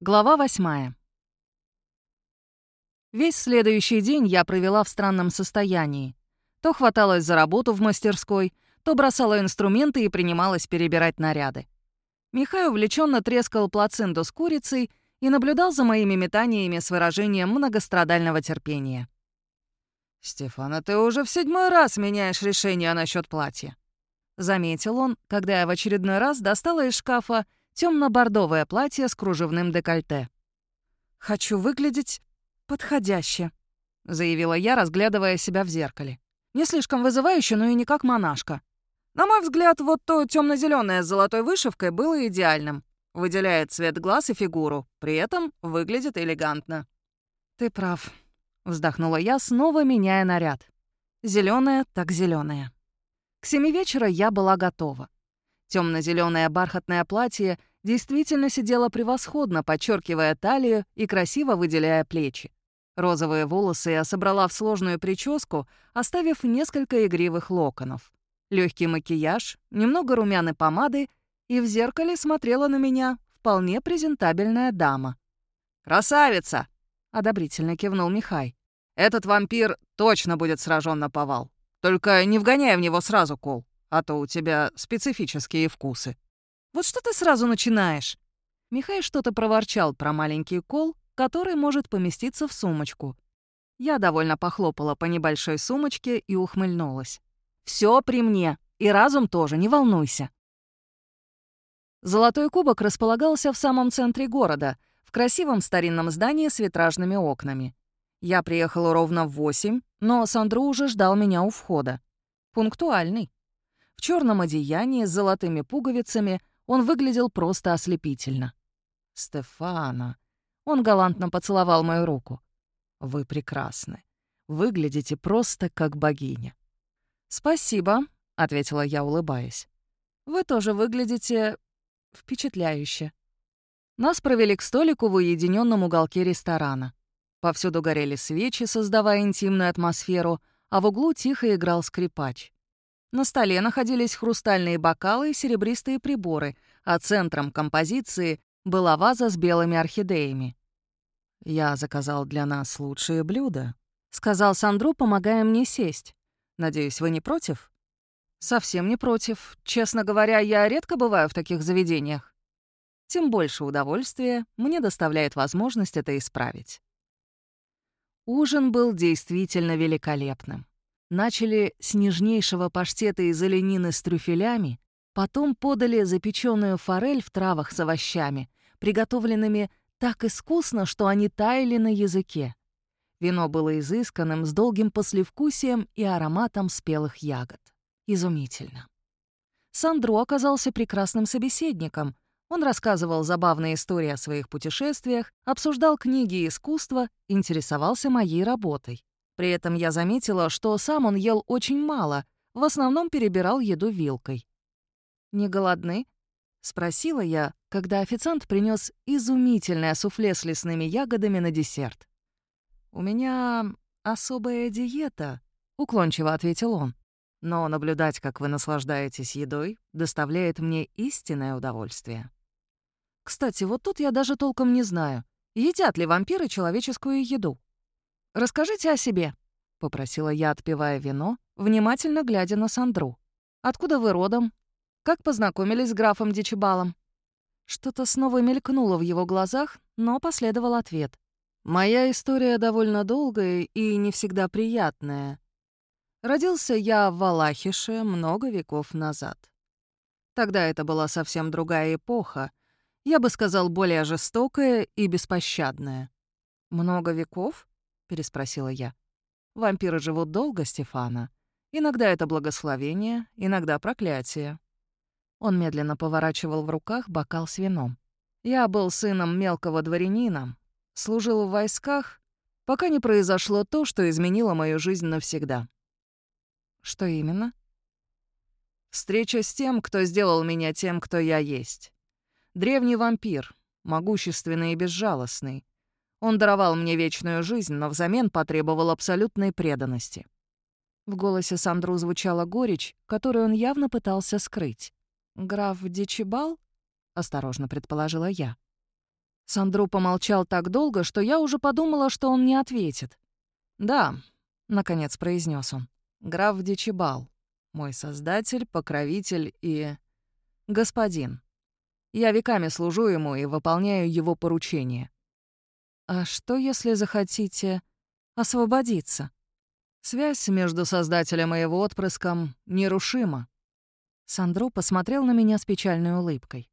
Глава восьмая. Весь следующий день я провела в странном состоянии. То хваталась за работу в мастерской, то бросала инструменты и принималась перебирать наряды. Михай увлеченно трескал плаценту с курицей и наблюдал за моими метаниями с выражением многострадального терпения. «Стефана, ты уже в седьмой раз меняешь решение насчет платья», — заметил он, когда я в очередной раз достала из шкафа темно-бордовое платье с кружевным декольте. «Хочу выглядеть подходяще», — заявила я, разглядывая себя в зеркале. «Не слишком вызывающе, но и не как монашка. На мой взгляд, вот то темно зеленое с золотой вышивкой было идеальным. Выделяет цвет глаз и фигуру, при этом выглядит элегантно». «Ты прав», — вздохнула я, снова меняя наряд. Зеленое так зеленое. К семи вечера я была готова. Темно-зеленое бархатное платье действительно сидело превосходно, подчеркивая талию и красиво выделяя плечи. Розовые волосы я собрала в сложную прическу, оставив несколько игривых локонов. Легкий макияж, немного румяной помады, и в зеркале смотрела на меня вполне презентабельная дама. «Красавица!» — одобрительно кивнул Михай. «Этот вампир точно будет сражен на повал. Только не вгоняй в него сразу кол а то у тебя специфические вкусы». «Вот что ты сразу начинаешь?» Михай что-то проворчал про маленький кол, который может поместиться в сумочку. Я довольно похлопала по небольшой сумочке и ухмыльнулась. «Все при мне, и разум тоже, не волнуйся». Золотой кубок располагался в самом центре города, в красивом старинном здании с витражными окнами. Я приехала ровно в восемь, но Сандру уже ждал меня у входа. Пунктуальный. В черном одеянии с золотыми пуговицами он выглядел просто ослепительно. «Стефана!» Он галантно поцеловал мою руку. «Вы прекрасны. Выглядите просто как богиня». «Спасибо», — ответила я, улыбаясь. «Вы тоже выглядите впечатляюще». Нас провели к столику в уединенном уголке ресторана. Повсюду горели свечи, создавая интимную атмосферу, а в углу тихо играл скрипач. На столе находились хрустальные бокалы и серебристые приборы, а центром композиции была ваза с белыми орхидеями. «Я заказал для нас лучшие блюда», — сказал Сандру, помогая мне сесть. «Надеюсь, вы не против?» «Совсем не против. Честно говоря, я редко бываю в таких заведениях. Тем больше удовольствия мне доставляет возможность это исправить». Ужин был действительно великолепным. Начали с нежнейшего паштета из оленины с трюфелями, потом подали запеченную форель в травах с овощами, приготовленными так искусно, что они таяли на языке. Вино было изысканным, с долгим послевкусием и ароматом спелых ягод. Изумительно. Сандро оказался прекрасным собеседником. Он рассказывал забавные истории о своих путешествиях, обсуждал книги и искусство, интересовался моей работой. При этом я заметила, что сам он ел очень мало, в основном перебирал еду вилкой. «Не голодны?» — спросила я, когда официант принес изумительное суфле с лесными ягодами на десерт. «У меня особая диета», — уклончиво ответил он. «Но наблюдать, как вы наслаждаетесь едой, доставляет мне истинное удовольствие». Кстати, вот тут я даже толком не знаю, едят ли вампиры человеческую еду. «Расскажите о себе», — попросила я, отпивая вино, внимательно глядя на Сандру. «Откуда вы родом? Как познакомились с графом Дичибалом?» Что-то снова мелькнуло в его глазах, но последовал ответ. «Моя история довольно долгая и не всегда приятная. Родился я в Валахише много веков назад. Тогда это была совсем другая эпоха, я бы сказал, более жестокая и беспощадная. «Много веков?» Переспросила я. Вампиры живут долго, Стефана. Иногда это благословение, иногда проклятие. Он медленно поворачивал в руках бокал с вином. Я был сыном мелкого дворянина, служил в войсках, пока не произошло то, что изменило мою жизнь навсегда. Что именно? Встреча с тем, кто сделал меня тем, кто я есть. Древний вампир, могущественный и безжалостный, он даровал мне вечную жизнь, но взамен потребовал абсолютной преданности. В голосе Сандру звучала горечь, которую он явно пытался скрыть. «Граф Дичибал?» — осторожно предположила я. Сандру помолчал так долго, что я уже подумала, что он не ответит. «Да», — наконец произнес он, — «граф Дичибал, мой создатель, покровитель и... господин. Я веками служу ему и выполняю его поручения». «А что, если захотите освободиться?» Связь между создателем и его отпрыском нерушима. Сандро посмотрел на меня с печальной улыбкой.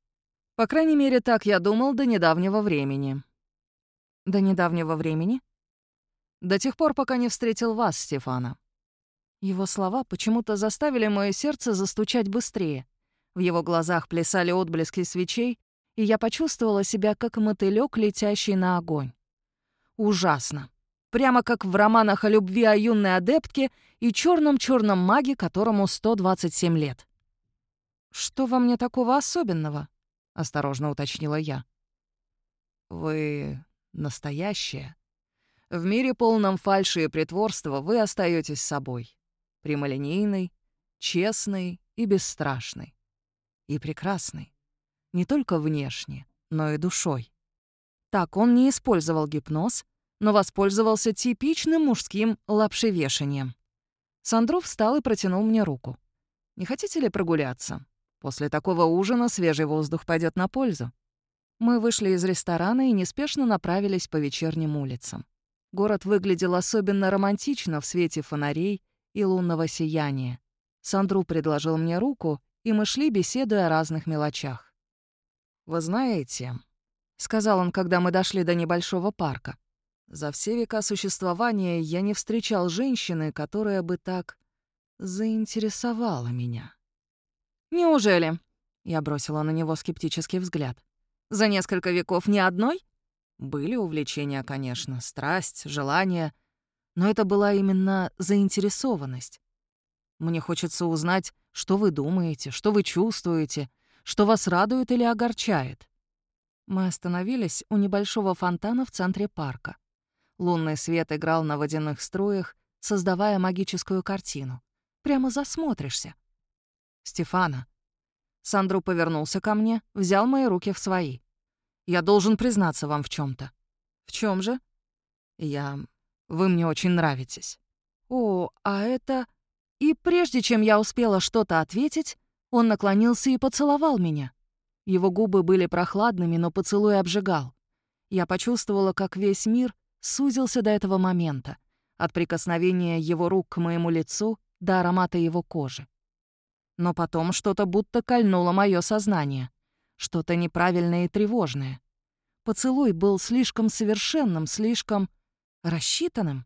По крайней мере, так я думал до недавнего времени. До недавнего времени? До тех пор, пока не встретил вас, Стефана. Его слова почему-то заставили мое сердце застучать быстрее. В его глазах плясали отблески свечей, и я почувствовала себя как мотылёк, летящий на огонь. Ужасно. Прямо как в романах о любви о юной адептке и черном черном маге, которому 127 лет. «Что во мне такого особенного?» — осторожно уточнила я. «Вы настоящая. В мире полном фальши и притворства вы остаетесь собой. Прямолинейной, честной и бесстрашной. И прекрасной. Не только внешне, но и душой. Так, он не использовал гипноз, но воспользовался типичным мужским лапшевешением. Сандров встал и протянул мне руку. «Не хотите ли прогуляться? После такого ужина свежий воздух пойдет на пользу. Мы вышли из ресторана и неспешно направились по вечерним улицам. Город выглядел особенно романтично в свете фонарей и лунного сияния. Сандру предложил мне руку, и мы шли, беседуя о разных мелочах. «Вы знаете», — сказал он, когда мы дошли до небольшого парка, «за все века существования я не встречал женщины, которая бы так заинтересовала меня». «Неужели?» — я бросила на него скептический взгляд. «За несколько веков ни одной?» Были увлечения, конечно, страсть, желание, но это была именно заинтересованность. Мне хочется узнать, что вы думаете, что вы чувствуете, что вас радует или огорчает. Мы остановились у небольшого фонтана в центре парка. Лунный свет играл на водяных струях, создавая магическую картину. Прямо засмотришься. «Стефана». Сандру повернулся ко мне, взял мои руки в свои. «Я должен признаться вам в чем то «В чем же?» «Я... Вы мне очень нравитесь». «О, а это...» И прежде чем я успела что-то ответить, он наклонился и поцеловал меня. Его губы были прохладными, но поцелуй обжигал. Я почувствовала, как весь мир сузился до этого момента, от прикосновения его рук к моему лицу до аромата его кожи. Но потом что-то будто кольнуло мое сознание. Что-то неправильное и тревожное. Поцелуй был слишком совершенным, слишком рассчитанным.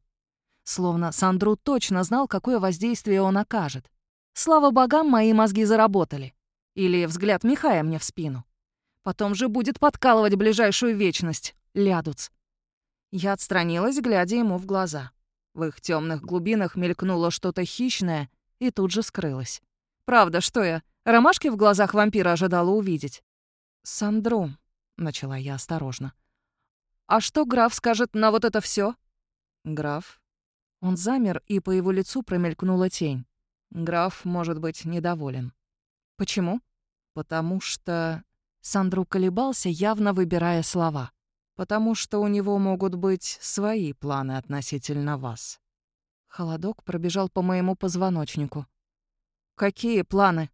Словно Сандру точно знал, какое воздействие он окажет. Слава богам, мои мозги заработали. Или взгляд Михая мне в спину. Потом же будет подкалывать ближайшую вечность. Лядуц. Я отстранилась, глядя ему в глаза. В их темных глубинах мелькнуло что-то хищное и тут же скрылось. Правда, что я? Ромашки в глазах вампира ожидала увидеть. «Сандру», — начала я осторожно. «А что граф скажет на вот это все? «Граф?» Он замер, и по его лицу промелькнула тень. «Граф может быть недоволен». «Почему?» «Потому что...» Сандру колебался, явно выбирая слова. «Потому что у него могут быть свои планы относительно вас». Холодок пробежал по моему позвоночнику. «Какие планы?»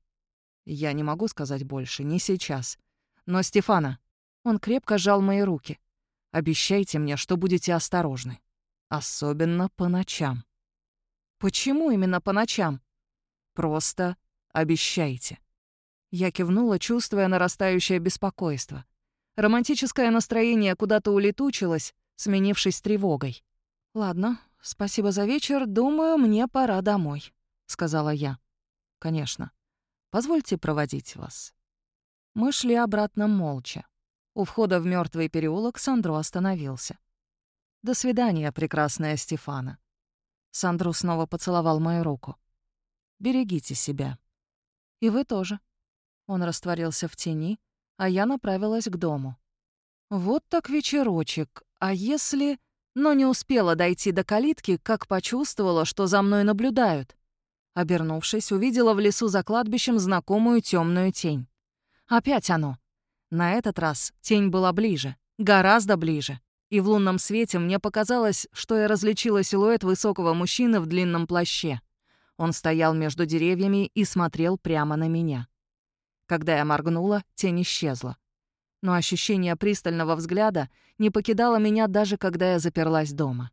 «Я не могу сказать больше, не сейчас. Но, Стефана...» Он крепко сжал мои руки. «Обещайте мне, что будете осторожны. Особенно по ночам». «Почему именно по ночам?» «Просто обещайте». Я кивнула, чувствуя нарастающее беспокойство. Романтическое настроение куда-то улетучилось, сменившись тревогой. «Ладно, спасибо за вечер. Думаю, мне пора домой», — сказала я. «Конечно. Позвольте проводить вас». Мы шли обратно молча. У входа в мертвый переулок Сандро остановился. «До свидания, прекрасная Стефана». Сандро снова поцеловал мою руку. «Берегите себя». «И вы тоже». Он растворился в тени, а я направилась к дому. Вот так вечерочек. А если... Но не успела дойти до калитки, как почувствовала, что за мной наблюдают. Обернувшись, увидела в лесу за кладбищем знакомую темную тень. Опять оно. На этот раз тень была ближе. Гораздо ближе. И в лунном свете мне показалось, что я различила силуэт высокого мужчины в длинном плаще. Он стоял между деревьями и смотрел прямо на меня. Когда я моргнула, тень исчезла. Но ощущение пристального взгляда не покидало меня даже когда я заперлась дома.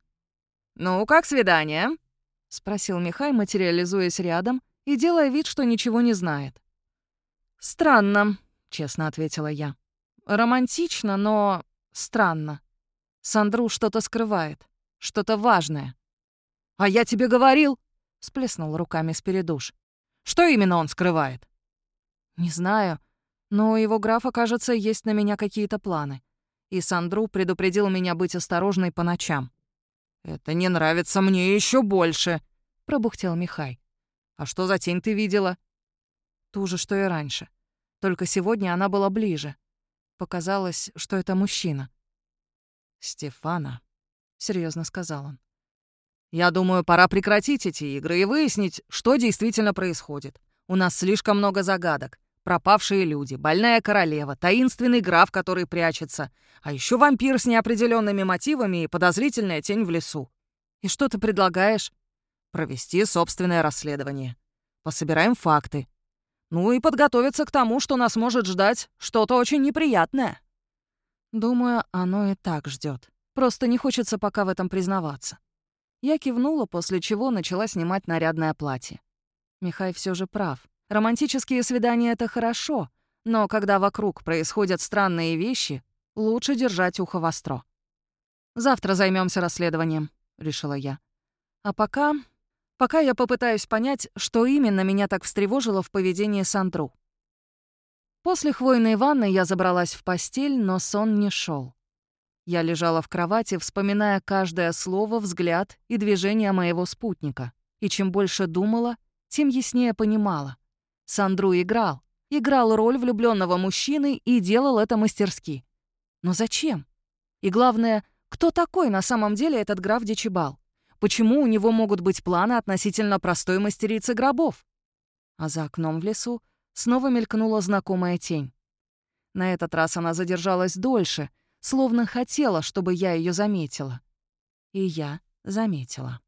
«Ну, как свидание?» — спросил Михай, материализуясь рядом и делая вид, что ничего не знает. «Странно», — честно ответила я. «Романтично, но странно. Сандру что-то скрывает, что-то важное». «А я тебе говорил!» — сплеснул руками Спиридуш. «Что именно он скрывает?» «Не знаю, но у его графа, кажется, есть на меня какие-то планы. И Сандру предупредил меня быть осторожной по ночам». «Это не нравится мне еще больше», — пробухтел Михай. «А что за тень ты видела?» «Ту же, что и раньше. Только сегодня она была ближе. Показалось, что это мужчина». «Стефана», — серьезно сказал он. «Я думаю, пора прекратить эти игры и выяснить, что действительно происходит. У нас слишком много загадок. Пропавшие люди, больная королева, таинственный граф, который прячется, а еще вампир с неопределенными мотивами и подозрительная тень в лесу. И что ты предлагаешь? Провести собственное расследование. Пособираем факты. Ну и подготовиться к тому, что нас может ждать что-то очень неприятное. Думаю, оно и так ждет. Просто не хочется пока в этом признаваться. Я кивнула, после чего начала снимать нарядное платье. Михай все же прав. Романтические свидания — это хорошо, но когда вокруг происходят странные вещи, лучше держать ухо востро. «Завтра займемся расследованием», — решила я. «А пока... пока я попытаюсь понять, что именно меня так встревожило в поведении Сандру». После хвойной ванны я забралась в постель, но сон не шел. Я лежала в кровати, вспоминая каждое слово, взгляд и движение моего спутника. И чем больше думала, тем яснее понимала. Сандру играл. Играл роль влюбленного мужчины и делал это мастерски. Но зачем? И главное, кто такой на самом деле этот граф Дичибал? Почему у него могут быть планы относительно простой мастерицы гробов? А за окном в лесу снова мелькнула знакомая тень. На этот раз она задержалась дольше, словно хотела, чтобы я ее заметила. И я заметила.